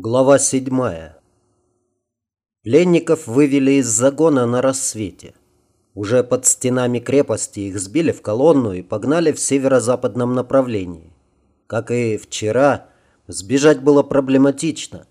Глава седьмая. Пленников вывели из загона на рассвете. Уже под стенами крепости их сбили в колонну и погнали в северо-западном направлении. Как и вчера, сбежать было проблематично.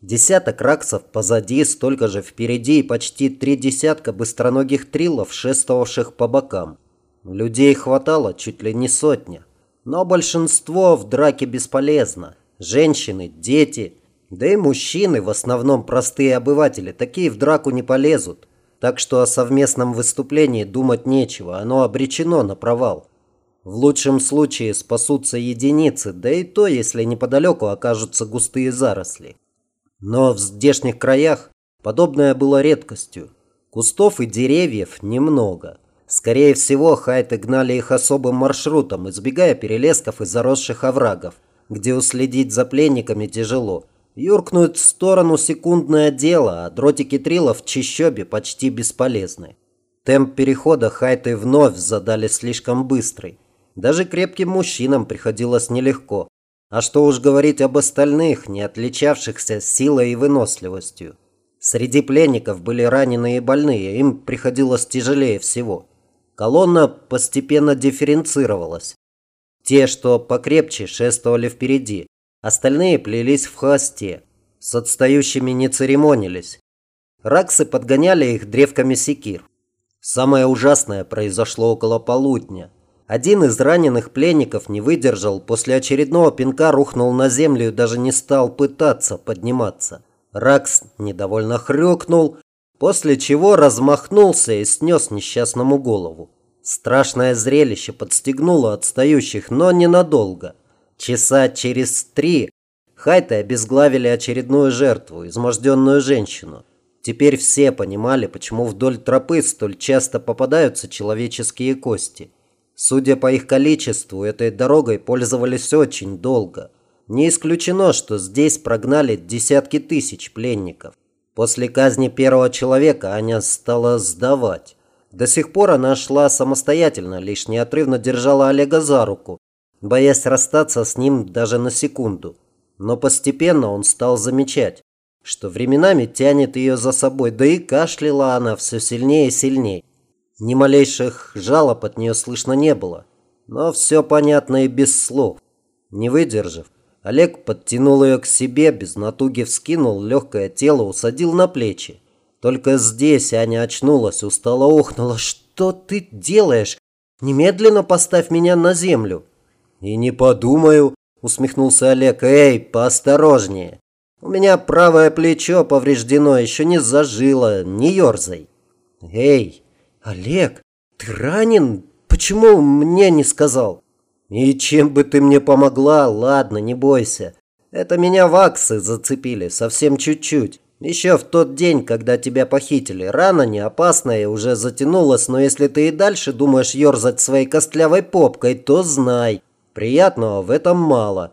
Десяток раксов позади, столько же впереди и почти три десятка быстроногих триллов, шествовавших по бокам. Людей хватало чуть ли не сотня. Но большинство в драке бесполезно. Женщины, дети – да и мужчины, в основном простые обыватели, такие в драку не полезут. Так что о совместном выступлении думать нечего, оно обречено на провал. В лучшем случае спасутся единицы, да и то, если неподалеку окажутся густые заросли. Но в здешних краях подобное было редкостью. Кустов и деревьев немного. Скорее всего, хайты гнали их особым маршрутом, избегая перелесков и заросших оврагов, где уследить за пленниками тяжело – Юркнуть в сторону секундное дело, а дротики трила в чищобе почти бесполезны. Темп перехода хайты вновь задали слишком быстрый. Даже крепким мужчинам приходилось нелегко. А что уж говорить об остальных, не отличавшихся силой и выносливостью. Среди пленников были раненые и больные, им приходилось тяжелее всего. Колонна постепенно дифференцировалась. Те, что покрепче, шествовали впереди, Остальные плелись в хвосте. С отстающими не церемонились. Раксы подгоняли их древками секир. Самое ужасное произошло около полудня. Один из раненых пленников не выдержал, после очередного пинка рухнул на землю и даже не стал пытаться подниматься. Ракс недовольно хрюкнул, после чего размахнулся и снес несчастному голову. Страшное зрелище подстегнуло отстающих, но ненадолго. Часа через три хайты обезглавили очередную жертву, изможденную женщину. Теперь все понимали, почему вдоль тропы столь часто попадаются человеческие кости. Судя по их количеству, этой дорогой пользовались очень долго. Не исключено, что здесь прогнали десятки тысяч пленников. После казни первого человека Аня стала сдавать. До сих пор она шла самостоятельно, лишь неотрывно держала Олега за руку, боясь расстаться с ним даже на секунду. Но постепенно он стал замечать, что временами тянет ее за собой, да и кашляла она все сильнее и сильнее. Ни малейших жалоб от нее слышно не было, но все понятно и без слов. Не выдержав, Олег подтянул ее к себе, без натуги вскинул легкое тело, усадил на плечи. Только здесь Аня очнулась, устало охнула. «Что ты делаешь? Немедленно поставь меня на землю!» «И не подумаю», – усмехнулся Олег. «Эй, поосторожнее. У меня правое плечо повреждено, еще не зажило, не ерзай». «Эй, Олег, ты ранен? Почему мне не сказал?» «И чем бы ты мне помогла? Ладно, не бойся. Это меня ваксы зацепили, совсем чуть-чуть. Еще в тот день, когда тебя похитили. Рана не опасная, уже затянулась, но если ты и дальше думаешь ерзать своей костлявой попкой, то знай, Приятного в этом мало.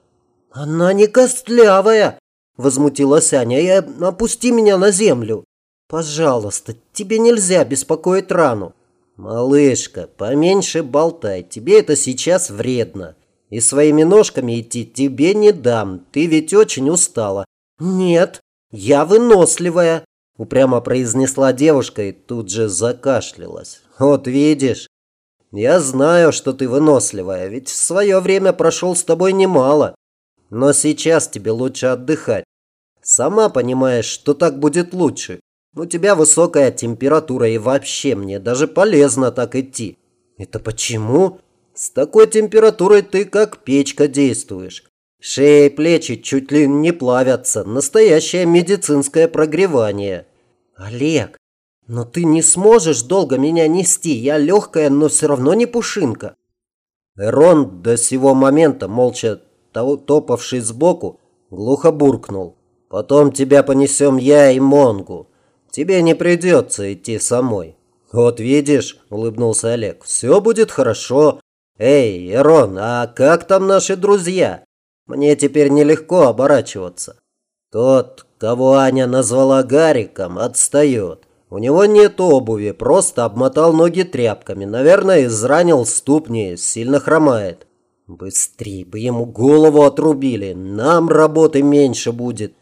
Она не костлявая, возмутилась Аня. И опусти меня на землю. Пожалуйста, тебе нельзя беспокоить рану. Малышка, поменьше болтай, тебе это сейчас вредно. И своими ножками идти тебе не дам, ты ведь очень устала. Нет, я выносливая, упрямо произнесла девушка и тут же закашлялась. Вот видишь, я знаю, что ты выносливая, ведь в свое время прошел с тобой немало. Но сейчас тебе лучше отдыхать. Сама понимаешь, что так будет лучше. У тебя высокая температура и вообще мне даже полезно так идти. Это почему? С такой температурой ты как печка действуешь. Шея и плечи чуть ли не плавятся. Настоящее медицинское прогревание. Олег, но ты не сможешь долго меня нести. Я легкая, но все равно не пушинка. Эрон до сего момента, молча топавший сбоку, глухо буркнул. Потом тебя понесем я и Монгу. Тебе не придется идти самой. Вот видишь, улыбнулся Олег, все будет хорошо. Эй, Эрон, а как там наши друзья? Мне теперь нелегко оборачиваться. Тот, кого Аня назвала Гариком, отстает. У него нет обуви, просто обмотал ноги тряпками. Наверное, изранил ступни, сильно хромает. Быстрее бы ему голову отрубили, нам работы меньше будет.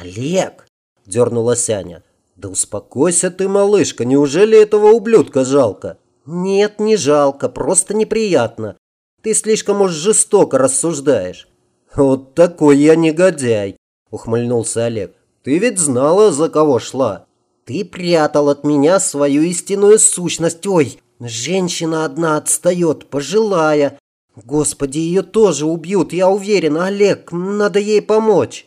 «Олег!» – дернулась Аня. «Да успокойся ты, малышка, неужели этого ублюдка жалко?» «Нет, не жалко, просто неприятно. Ты слишком уж жестоко рассуждаешь». «Вот такой я негодяй», – ухмыльнулся Олег. «Ты ведь знала, за кого шла». «Ты прятал от меня свою истинную сущность. Ой, женщина одна отстает, пожилая. Господи, ее тоже убьют, я уверен. Олег, надо ей помочь».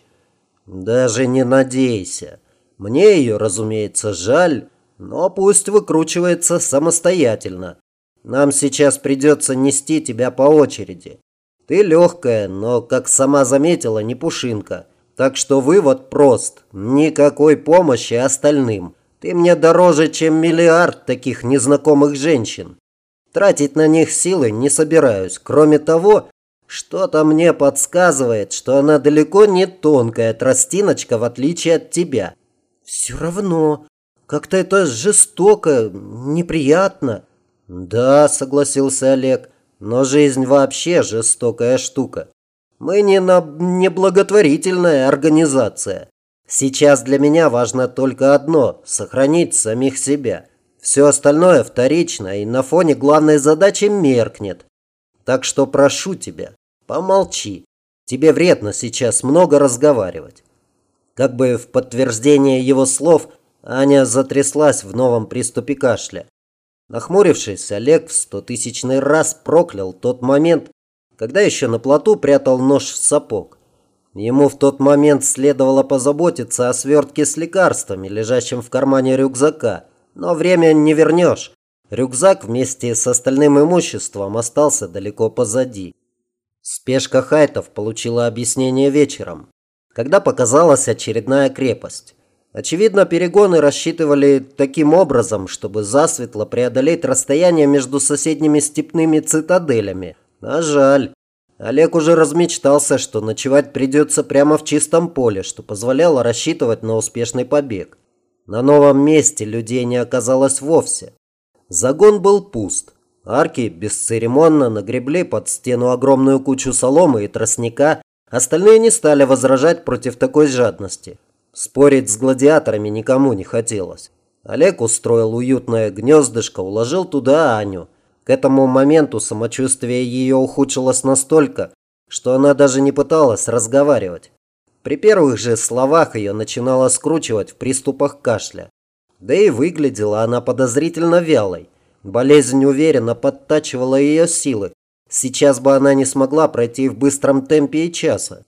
«Даже не надейся. Мне ее, разумеется, жаль, но пусть выкручивается самостоятельно. Нам сейчас придется нести тебя по очереди. Ты легкая, но, как сама заметила, не пушинка. Так что вывод прост. Никакой помощи остальным. Ты мне дороже, чем миллиард таких незнакомых женщин. Тратить на них силы не собираюсь. Кроме того, что-то мне подсказывает, что она далеко не тонкая тростиночка, в отличие от тебя. Все равно, как-то это жестоко, неприятно. Да, согласился Олег, но жизнь вообще жестокая штука. Мы не на неблаготворительная организация. Сейчас для меня важно только одно – сохранить самих себя. Все остальное вторично и на фоне главной задачи меркнет. Так что прошу тебя, помолчи. Тебе вредно сейчас много разговаривать. Как бы в подтверждение его слов – Аня затряслась в новом приступе кашля. Нахмурившись, Олег в стотысячный раз проклял тот момент, когда еще на плоту прятал нож в сапог. Ему в тот момент следовало позаботиться о свертке с лекарствами, лежащем в кармане рюкзака. Но время не вернешь. Рюкзак вместе с остальным имуществом остался далеко позади. Спешка Хайтов получила объяснение вечером, когда показалась очередная крепость. Очевидно, перегоны рассчитывали таким образом, чтобы засветло преодолеть расстояние между соседними степными цитаделями. А жаль. Олег уже размечтался, что ночевать придется прямо в чистом поле, что позволяло рассчитывать на успешный побег. На новом месте людей не оказалось вовсе. Загон был пуст. Арки бесцеремонно нагребли под стену огромную кучу соломы и тростника. Остальные не стали возражать против такой жадности. Спорить с гладиаторами никому не хотелось. Олег устроил уютное гнездышко, уложил туда Аню. К этому моменту самочувствие ее ухудшилось настолько, что она даже не пыталась разговаривать. При первых же словах ее начинало скручивать в приступах кашля. Да и выглядела она подозрительно вялой. Болезнь уверенно подтачивала ее силы. Сейчас бы она не смогла пройти в быстром темпе и часа.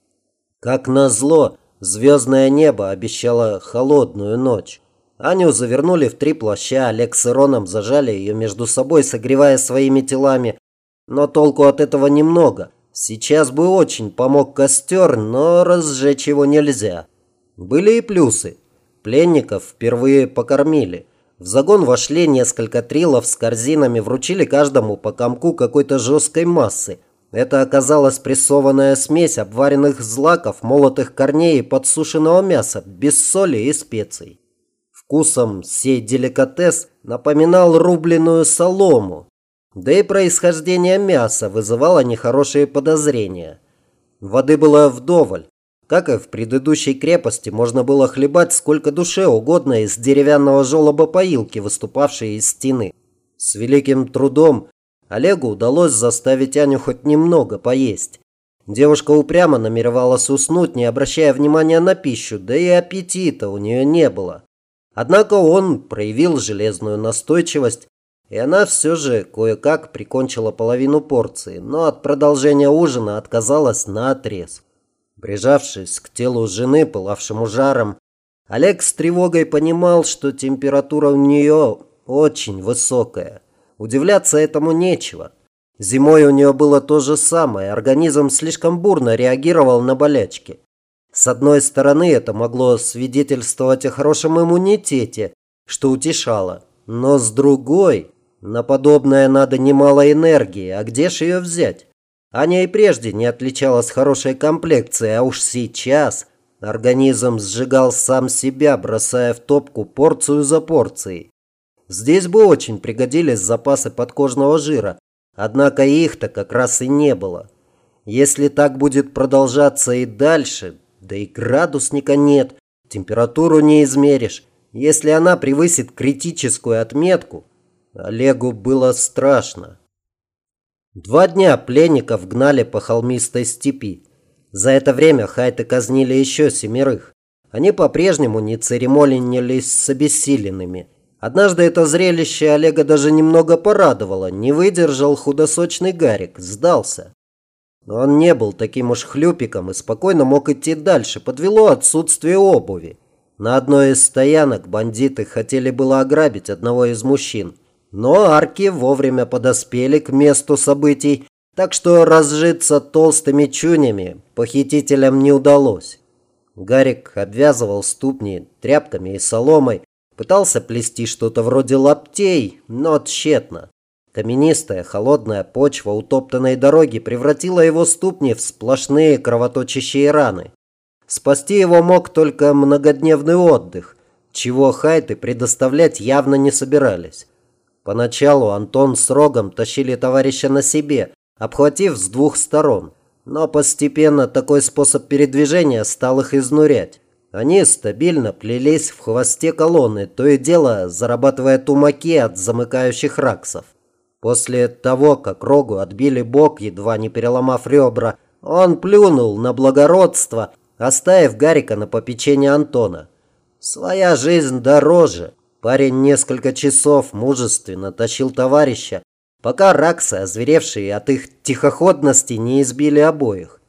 Как назло, Звездное небо обещало холодную ночь. Аню завернули в три плаща, Олег с Ироном зажали ее между собой, согревая своими телами. Но толку от этого немного. Сейчас бы очень помог костер, но разжечь его нельзя. Были и плюсы. Пленников впервые покормили. В загон вошли несколько трилов с корзинами, вручили каждому по комку какой-то жесткой массы. Это оказалась прессованная смесь обваренных злаков, молотых корней и подсушенного мяса, без соли и специй. Вкусом сей деликатес напоминал рубленную солому, да и происхождение мяса вызывало нехорошие подозрения. Воды было вдоволь. Как и в предыдущей крепости, можно было хлебать сколько душе угодно из деревянного желоба поилки, выступавшей из стены. С великим трудом Олегу удалось заставить Аню хоть немного поесть. Девушка упрямо намеревалась уснуть, не обращая внимания на пищу, да и аппетита у нее не было. Однако он проявил железную настойчивость, и она все же кое-как прикончила половину порции, но от продолжения ужина отказалась наотрез. Прижавшись к телу жены, пылавшему жаром, Олег с тревогой понимал, что температура у нее очень высокая. Удивляться этому нечего. Зимой у нее было то же самое, организм слишком бурно реагировал на болячки. С одной стороны, это могло свидетельствовать о хорошем иммунитете, что утешало. Но с другой, на подобное надо немало энергии, а где ж ее взять? Аня и прежде не отличалась хорошей комплекцией, а уж сейчас организм сжигал сам себя, бросая в топку порцию за порцией. Здесь бы очень пригодились запасы подкожного жира, однако их-то как раз и не было. Если так будет продолжаться и дальше, да и градусника нет, температуру не измеришь. Если она превысит критическую отметку, Олегу было страшно. Два дня пленников гнали по холмистой степи. За это время хайты казнили еще семерых. Они по-прежнему не церемонились с обессиленными. Однажды это зрелище Олега даже немного порадовало. Не выдержал худосочный Гарик, сдался. Он не был таким уж хлюпиком и спокойно мог идти дальше. Подвело отсутствие обуви. На одной из стоянок бандиты хотели было ограбить одного из мужчин. Но арки вовремя подоспели к месту событий, так что разжиться толстыми чунями похитителям не удалось. Гарик обвязывал ступни тряпками и соломой, пытался плести что-то вроде лаптей, но тщетно. Каменистая, холодная почва утоптанной дороги превратила его ступни в сплошные кровоточащие раны. Спасти его мог только многодневный отдых, чего хайты предоставлять явно не собирались. Поначалу Антон с Рогом тащили товарища на себе, обхватив с двух сторон. Но постепенно такой способ передвижения стал их изнурять. Они стабильно плелись в хвосте колонны, то и дело зарабатывая тумаки от замыкающих раксов. После того, как Рогу отбили бок, едва не переломав ребра, он плюнул на благородство, оставив Гарика на попечение Антона. Своя жизнь дороже. Парень несколько часов мужественно тащил товарища, пока раксы, озверевшие от их тихоходности, не избили обоих.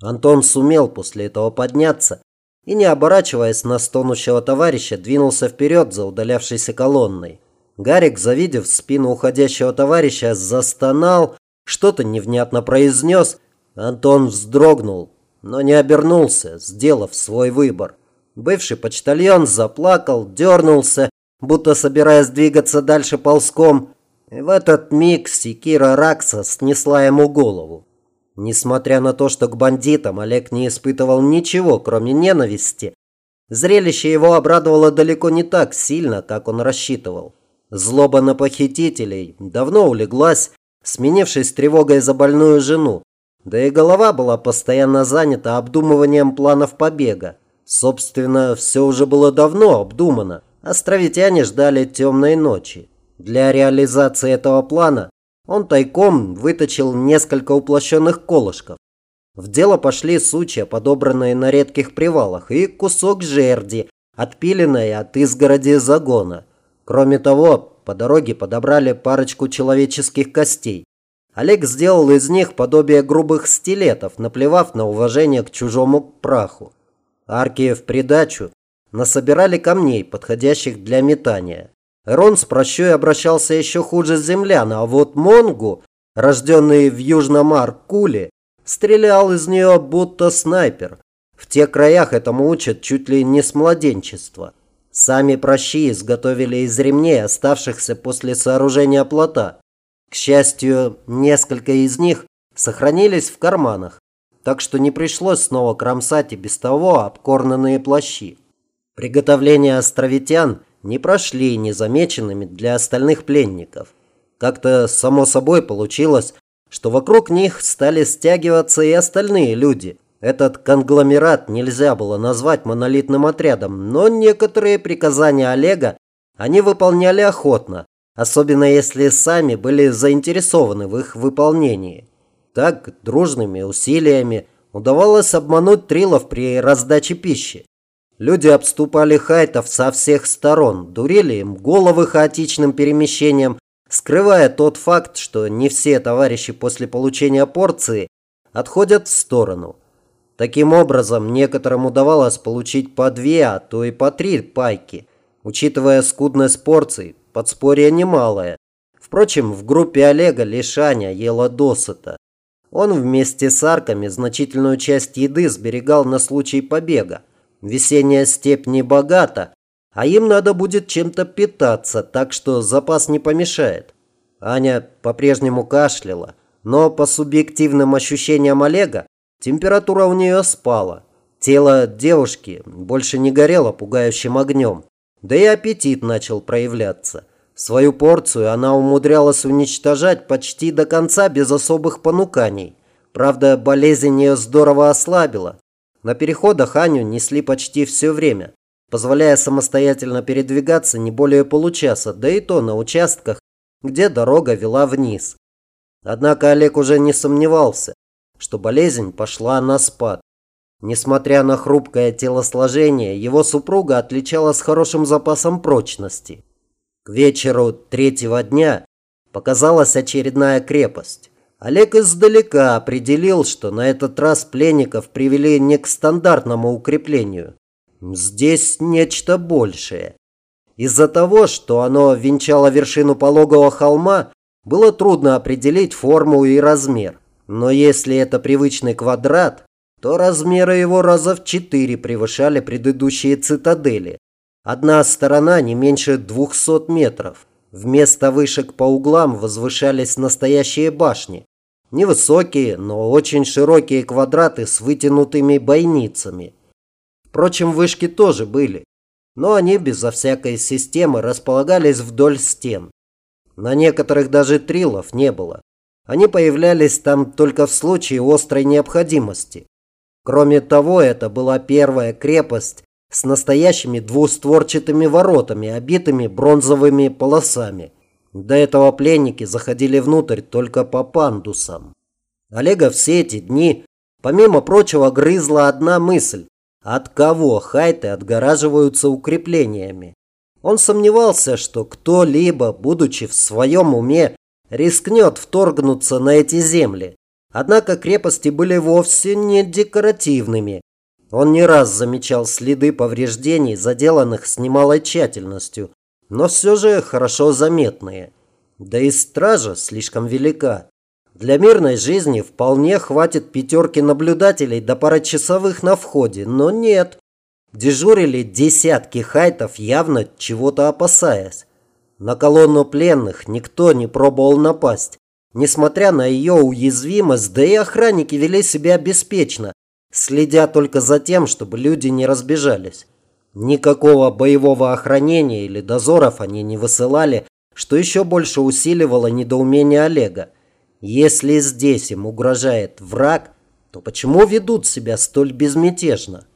Антон сумел после этого подняться и, не оборачиваясь на стонущего товарища, двинулся вперед за удалявшейся колонной. Гарик, завидев спину уходящего товарища, застонал, что-то невнятно произнес. Антон вздрогнул, но не обернулся, сделав свой выбор. Бывший почтальон заплакал, дернулся, будто собираясь двигаться дальше ползком, и в этот миг секира Ракса снесла ему голову. Несмотря на то, что к бандитам Олег не испытывал ничего, кроме ненависти, зрелище его обрадовало далеко не так сильно, как он рассчитывал. Злоба на похитителей давно улеглась, сменившись тревогой за больную жену, да и голова была постоянно занята обдумыванием планов побега. Собственно, все уже было давно обдумано. Островитяне ждали темной ночи. Для реализации этого плана он тайком выточил несколько уплощенных колышков. В дело пошли сучья, подобранные на редких привалах, и кусок жерди, отпиленной от изгороди загона. Кроме того, по дороге подобрали парочку человеческих костей. Олег сделал из них подобие грубых стилетов, наплевав на уважение к чужому праху. Арки в придачу насобирали камней, подходящих для метания. Рон с прощой обращался еще хуже землян, а вот Монгу, рожденный в Южном Аркуле, стрелял из нее будто снайпер. В тех краях этому учат чуть ли не с младенчества. Сами прощи изготовили из ремней, оставшихся после сооружения плота. К счастью, несколько из них сохранились в карманах, так что не пришлось снова кромсать и без того обкорнанные плащи. Приготовления островитян – не прошли незамеченными для остальных пленников. Как-то само собой получилось, что вокруг них стали стягиваться и остальные люди. Этот конгломерат нельзя было назвать монолитным отрядом, но некоторые приказания Олега они выполняли охотно, особенно если сами были заинтересованы в их выполнении. Так дружными усилиями удавалось обмануть трилов при раздаче пищи. Люди обступали хайтов со всех сторон, дурили им головы хаотичным перемещением, скрывая тот факт, что не все товарищи после получения порции отходят в сторону. Таким образом, некоторым удавалось получить по две, а то и по три пайки. Учитывая скудность порций, подспорье немалое. Впрочем, в группе Олега Лишаня ела досыта. Он вместе с арками значительную часть еды сберегал на случай побега. Весенняя степь не богата, а им надо будет чем-то питаться, так что запас не помешает. Аня по-прежнему кашляла, но по субъективным ощущениям Олега температура у нее спала. Тело девушки больше не горело пугающим огнем, да и аппетит начал проявляться. Свою порцию она умудрялась уничтожать почти до конца без особых понуканий. Правда, болезнь ее здорово ослабила, На переходах Аню несли почти все время, позволяя самостоятельно передвигаться не более получаса, да и то на участках, где дорога вела вниз. Однако Олег уже не сомневался, что болезнь пошла на спад. Несмотря на хрупкое телосложение, его супруга отличалась хорошим запасом прочности. К вечеру третьего дня показалась очередная крепость. Олег издалека определил, что на этот раз пленников привели не к стандартному укреплению. Здесь нечто большее. Из-за того, что оно венчало вершину пологого холма, было трудно определить форму и размер. Но если это привычный квадрат, то размеры его раза в четыре превышали предыдущие цитадели. Одна сторона не меньше 200 метров. Вместо вышек по углам возвышались настоящие башни. Невысокие, но очень широкие квадраты с вытянутыми бойницами. Впрочем, вышки тоже были, но они безо всякой системы располагались вдоль стен. На некоторых даже трилов не было. Они появлялись там только в случае острой необходимости. Кроме того, это была первая крепость с настоящими двустворчатыми воротами, обитыми бронзовыми полосами. До этого пленники заходили внутрь только по пандусам. Олега все эти дни, помимо прочего, грызла одна мысль. От кого хайты отгораживаются укреплениями? Он сомневался, что кто-либо, будучи в своем уме, рискнет вторгнуться на эти земли. Однако крепости были вовсе не декоративными. Он не раз замечал следы повреждений, заделанных с немалой тщательностью, но все же хорошо заметные. Да и стража слишком велика. Для мирной жизни вполне хватит пятерки наблюдателей до пары часовых на входе, но нет. Дежурили десятки хайтов, явно чего-то опасаясь. На колонну пленных никто не пробовал напасть. Несмотря на ее уязвимость, да и охранники вели себя беспечно, следя только за тем, чтобы люди не разбежались. Никакого боевого охранения или дозоров они не высылали, что еще больше усиливало недоумение Олега. Если здесь им угрожает враг, то почему ведут себя столь безмятежно?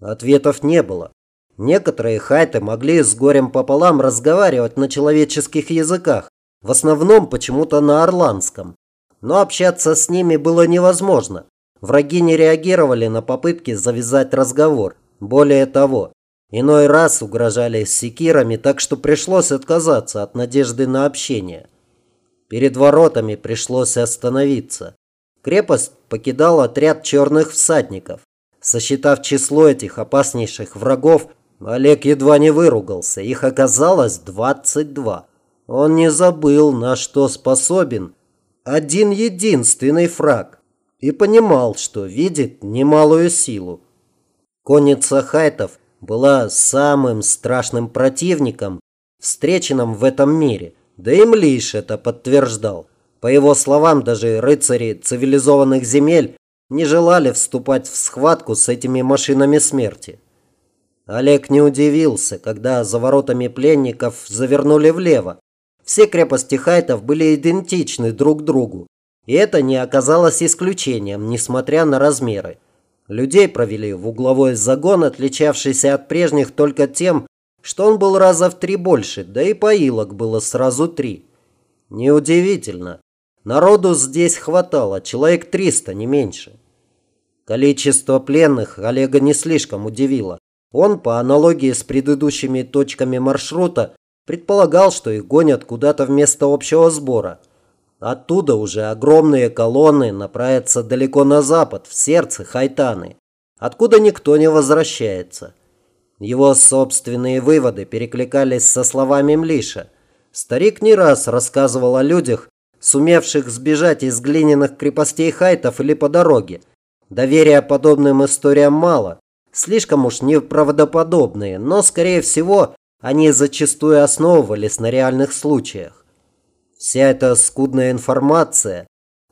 Ответов не было. Некоторые хайты могли с горем пополам разговаривать на человеческих языках, в основном почему-то на орландском. Но общаться с ними было невозможно. Враги не реагировали на попытки завязать разговор. Более того, иной раз угрожали секирами, так что пришлось отказаться от надежды на общение. Перед воротами пришлось остановиться. Крепость покидал отряд черных всадников. Сосчитав число этих опаснейших врагов, Олег едва не выругался. Их оказалось 22. Он не забыл, на что способен один единственный фраг и понимал, что видит немалую силу. Конница хайтов была самым страшным противником, встреченным в этом мире, да и Млиш это подтверждал. По его словам, даже рыцари цивилизованных земель не желали вступать в схватку с этими машинами смерти. Олег не удивился, когда за воротами пленников завернули влево, все крепости хайтов были идентичны друг другу. И это не оказалось исключением, несмотря на размеры. Людей провели в угловой загон, отличавшийся от прежних только тем, что он был раза в три больше, да и поилок было сразу три. Неудивительно. Народу здесь хватало, человек триста, не меньше. Количество пленных Олега не слишком удивило. Он, по аналогии с предыдущими точками маршрута, Предполагал, что их гонят куда-то вместо общего сбора. Оттуда уже огромные колонны направятся далеко на запад, в сердце Хайтаны, откуда никто не возвращается. Его собственные выводы перекликались со словами Млиша. Старик не раз рассказывал о людях, сумевших сбежать из глиняных крепостей хайтов или по дороге. Доверия подобным историям мало, слишком уж неправдоподобные, но, скорее всего, они зачастую основывались на реальных случаях. Вся эта скудная информация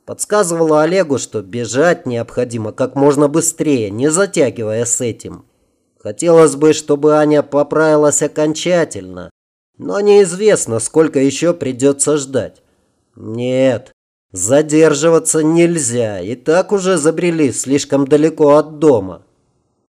подсказывала Олегу, что бежать необходимо как можно быстрее, не затягивая с этим. Хотелось бы, чтобы Аня поправилась окончательно, но неизвестно, сколько еще придется ждать. Нет, задерживаться нельзя, и так уже забрели слишком далеко от дома.